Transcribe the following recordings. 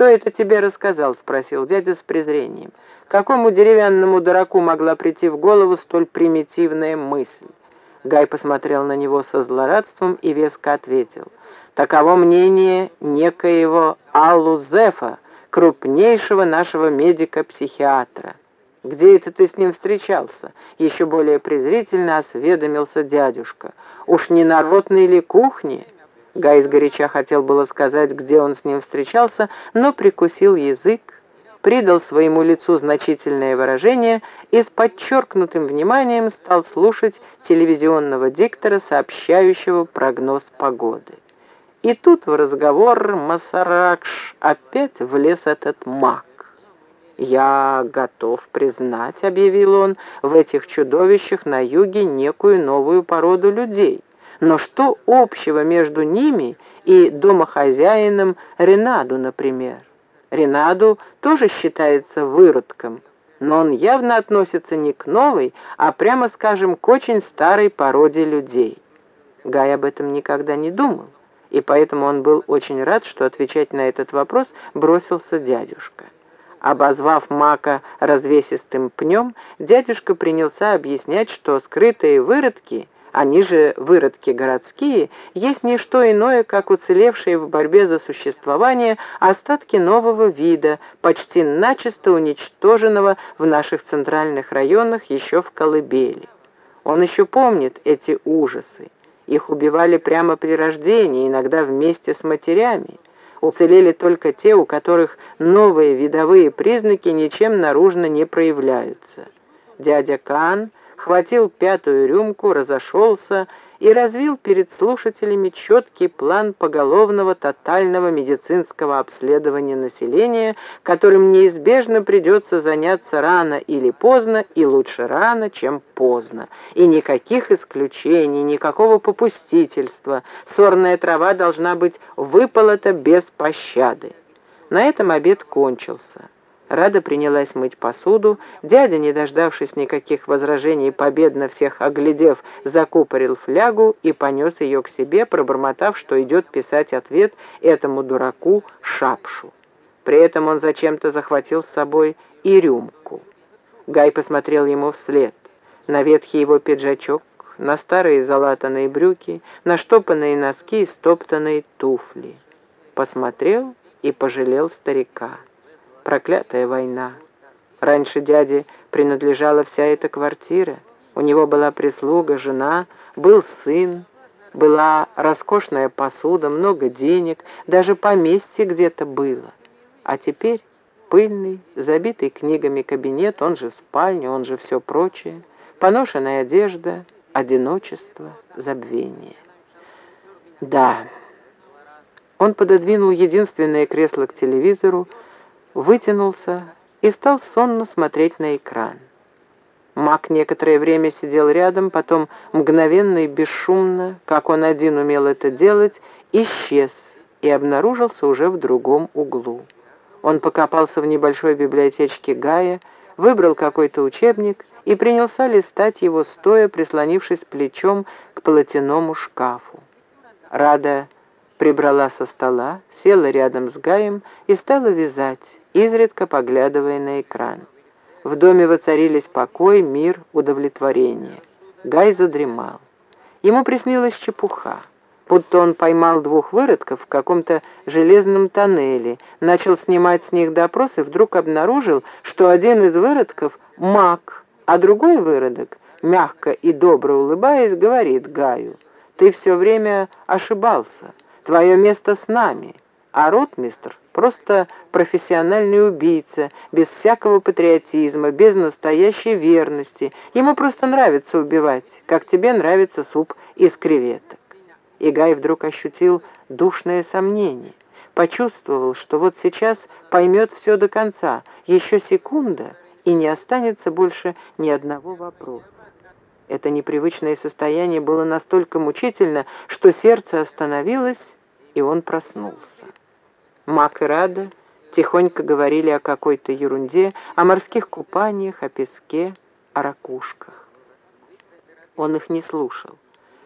«Кто это тебе рассказал?» — спросил дядя с презрением. Какому деревянному дураку могла прийти в голову столь примитивная мысль? Гай посмотрел на него со злорадством и веско ответил. Таково мнение некоего Аллу Зефа, крупнейшего нашего медика-психиатра. «Где это ты с ним встречался?» Еще более презрительно осведомился дядюшка. «Уж не народной ли кухни?» Гай сгоряча хотел было сказать, где он с ним встречался, но прикусил язык, придал своему лицу значительное выражение и с подчеркнутым вниманием стал слушать телевизионного диктора, сообщающего прогноз погоды. И тут в разговор Масаракш опять влез этот маг. «Я готов признать», — объявил он, — «в этих чудовищах на юге некую новую породу людей. Но что общего между ними и домохозяином Ренаду, например? Ренаду тоже считается выродком, но он явно относится не к новой, а прямо скажем, к очень старой породе людей. Гай об этом никогда не думал, и поэтому он был очень рад, что отвечать на этот вопрос бросился дядюшка. Обозвав мака развесистым пнем, дядюшка принялся объяснять, что скрытые выродки, они же выродки городские, есть не что иное, как уцелевшие в борьбе за существование остатки нового вида, почти начисто уничтоженного в наших центральных районах еще в колыбели. Он еще помнит эти ужасы. Их убивали прямо при рождении, иногда вместе с матерями. Уцелели только те, у которых новые видовые признаки ничем наружно не проявляются. Дядя Кан хватил пятую рюмку, разошелся и развил перед слушателями четкий план поголовного тотального медицинского обследования населения, которым неизбежно придется заняться рано или поздно, и лучше рано, чем поздно. И никаких исключений, никакого попустительства. Сорная трава должна быть выполота без пощады. На этом обед кончился. Рада принялась мыть посуду. Дядя, не дождавшись никаких возражений, победно всех оглядев, закупорил флягу и понес ее к себе, пробормотав, что идет писать ответ этому дураку Шапшу. При этом он зачем-то захватил с собой и рюмку. Гай посмотрел ему вслед. На ветхий его пиджачок, на старые залатанные брюки, на штопанные носки и стоптанные туфли. Посмотрел и пожалел старика. Проклятая война. Раньше дяде принадлежала вся эта квартира. У него была прислуга, жена, был сын, была роскошная посуда, много денег, даже поместье где-то было. А теперь пыльный, забитый книгами кабинет, он же спальня, он же все прочее, поношенная одежда, одиночество, забвение. Да, он пододвинул единственное кресло к телевизору, вытянулся и стал сонно смотреть на экран. Мак некоторое время сидел рядом, потом мгновенно и бесшумно, как он один умел это делать, исчез и обнаружился уже в другом углу. Он покопался в небольшой библиотечке Гая, выбрал какой-то учебник и принялся листать его, стоя, прислонившись плечом к полотеному шкафу. Рада прибрала со стола, села рядом с Гаем и стала вязать, изредка поглядывая на экран. В доме воцарились покой, мир, удовлетворение. Гай задремал. Ему приснилась чепуха, будто он поймал двух выродков в каком-то железном тоннеле, начал снимать с них допрос и вдруг обнаружил, что один из выродков — маг, а другой выродок, мягко и добро улыбаясь, говорит Гаю, «Ты все время ошибался, твое место с нами». А ротмистр просто профессиональный убийца, без всякого патриотизма, без настоящей верности. Ему просто нравится убивать, как тебе нравится суп из креветок. И Гай вдруг ощутил душное сомнение. Почувствовал, что вот сейчас поймет все до конца, еще секунда, и не останется больше ни одного вопроса. Это непривычное состояние было настолько мучительно, что сердце остановилось, и он проснулся. Мак и Рада тихонько говорили о какой-то ерунде, о морских купаниях, о песке, о ракушках. Он их не слушал.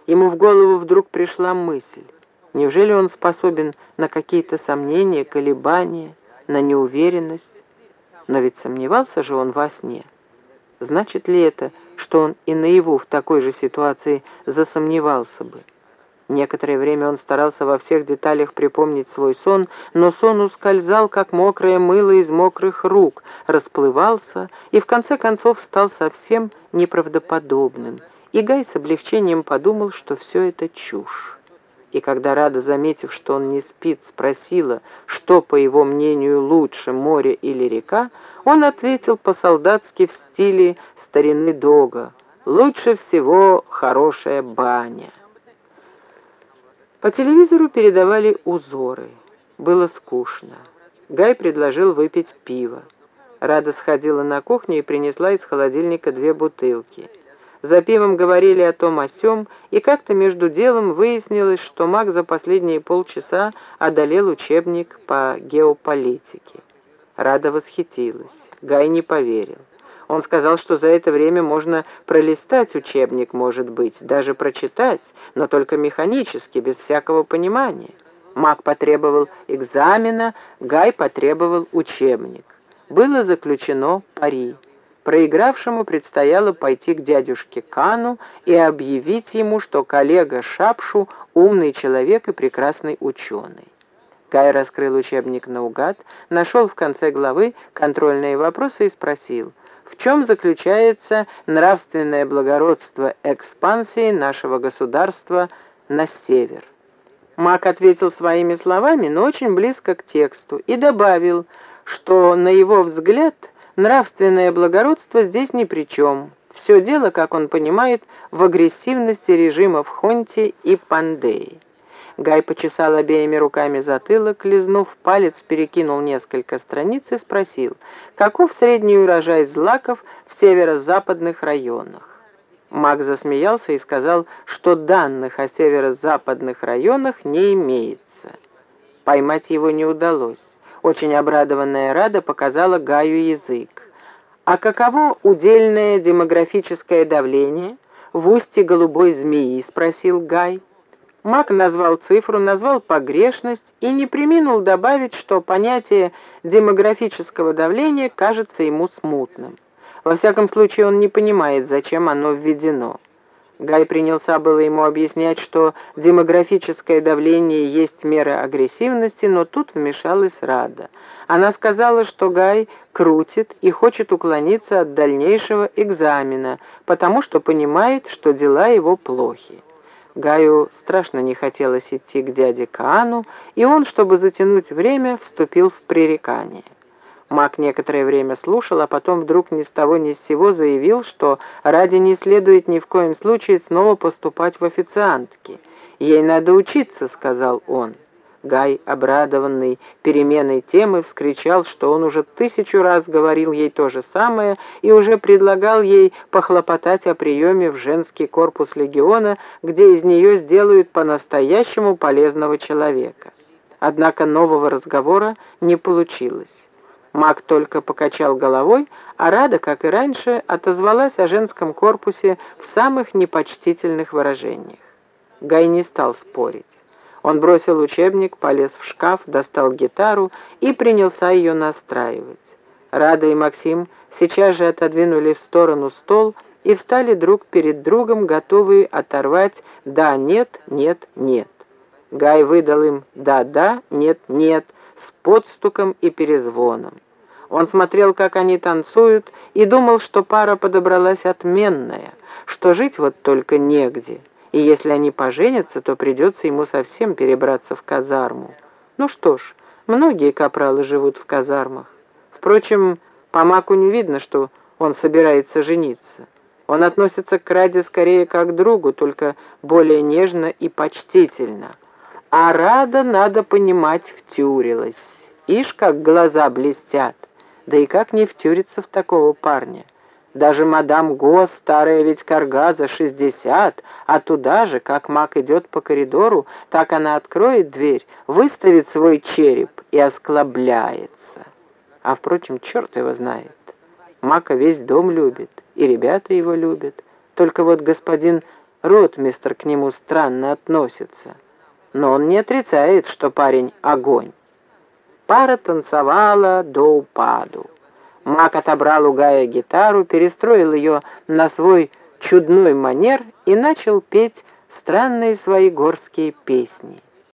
Ему в голову вдруг пришла мысль. Неужели он способен на какие-то сомнения, колебания? на неуверенность. Но ведь сомневался же он во сне. Значит ли это, что он и наяву в такой же ситуации засомневался бы? Некоторое время он старался во всех деталях припомнить свой сон, но сон ускользал, как мокрое мыло из мокрых рук, расплывался и в конце концов стал совсем неправдоподобным. И Гай с облегчением подумал, что все это чушь. И когда Рада, заметив, что он не спит, спросила, что, по его мнению, лучше, море или река, он ответил по-солдатски в стиле старины Дога, «Лучше всего хорошая баня». По телевизору передавали узоры. Было скучно. Гай предложил выпить пиво. Рада сходила на кухню и принесла из холодильника две бутылки. За пивом говорили о том о сём, и как-то между делом выяснилось, что Мак за последние полчаса одолел учебник по геополитике. Рада восхитилась. Гай не поверил. Он сказал, что за это время можно пролистать учебник, может быть, даже прочитать, но только механически, без всякого понимания. Маг потребовал экзамена, Гай потребовал учебник. Было заключено пари. Проигравшему предстояло пойти к дядюшке Кану и объявить ему, что коллега Шапшу — умный человек и прекрасный ученый. Гай раскрыл учебник наугад, нашел в конце главы контрольные вопросы и спросил — в чем заключается нравственное благородство экспансии нашего государства на север. Мак ответил своими словами, но очень близко к тексту, и добавил, что, на его взгляд, нравственное благородство здесь ни при чем. Все дело, как он понимает, в агрессивности режимов Хонти и Пандеи. Гай почесал обеими руками затылок, лизнув палец, перекинул несколько страниц и спросил, каков средний урожай злаков в северо-западных районах. Маг засмеялся и сказал, что данных о северо-западных районах не имеется. Поймать его не удалось. Очень обрадованная Рада показала Гаю язык. А каково удельное демографическое давление в устье голубой змеи? спросил Гай. Мак назвал цифру, назвал погрешность и не приминул добавить, что понятие демографического давления кажется ему смутным. Во всяком случае, он не понимает, зачем оно введено. Гай принялся было ему объяснять, что демографическое давление есть мера агрессивности, но тут вмешалась Рада. Она сказала, что Гай крутит и хочет уклониться от дальнейшего экзамена, потому что понимает, что дела его плохи. Гаю страшно не хотелось идти к дяде Каану, и он, чтобы затянуть время, вступил в пререкание. Маг некоторое время слушал, а потом вдруг ни с того ни с сего заявил, что ради не следует ни в коем случае снова поступать в официантки. «Ей надо учиться», — сказал он. Гай, обрадованный переменой темы, вскричал, что он уже тысячу раз говорил ей то же самое и уже предлагал ей похлопотать о приеме в женский корпус легиона, где из нее сделают по-настоящему полезного человека. Однако нового разговора не получилось. Маг только покачал головой, а Рада, как и раньше, отозвалась о женском корпусе в самых непочтительных выражениях. Гай не стал спорить. Он бросил учебник, полез в шкаф, достал гитару и принялся ее настраивать. Рада и Максим сейчас же отодвинули в сторону стол и встали друг перед другом, готовые оторвать «да», «нет», «нет», «нет». Гай выдал им «да-да», «нет», «нет» с подстуком и перезвоном. Он смотрел, как они танцуют, и думал, что пара подобралась отменная, что жить вот только негде и если они поженятся, то придется ему совсем перебраться в казарму. Ну что ж, многие капралы живут в казармах. Впрочем, по Маку не видно, что он собирается жениться. Он относится к Раде скорее как к другу, только более нежно и почтительно. А Рада, надо понимать, втюрилась. Ишь, как глаза блестят. Да и как не втюриться в такого парня? Даже мадам Го, старая ведь карга за шестьдесят, а туда же, как маг идет по коридору, так она откроет дверь, выставит свой череп и осклабляется. А, впрочем, черт его знает. Мака весь дом любит, и ребята его любят. Только вот господин Ротмистер к нему странно относится. Но он не отрицает, что парень огонь. Пара танцевала до упаду. Мак отобрал у Гая гитару, перестроил ее на свой чудной манер и начал петь странные свои горские песни.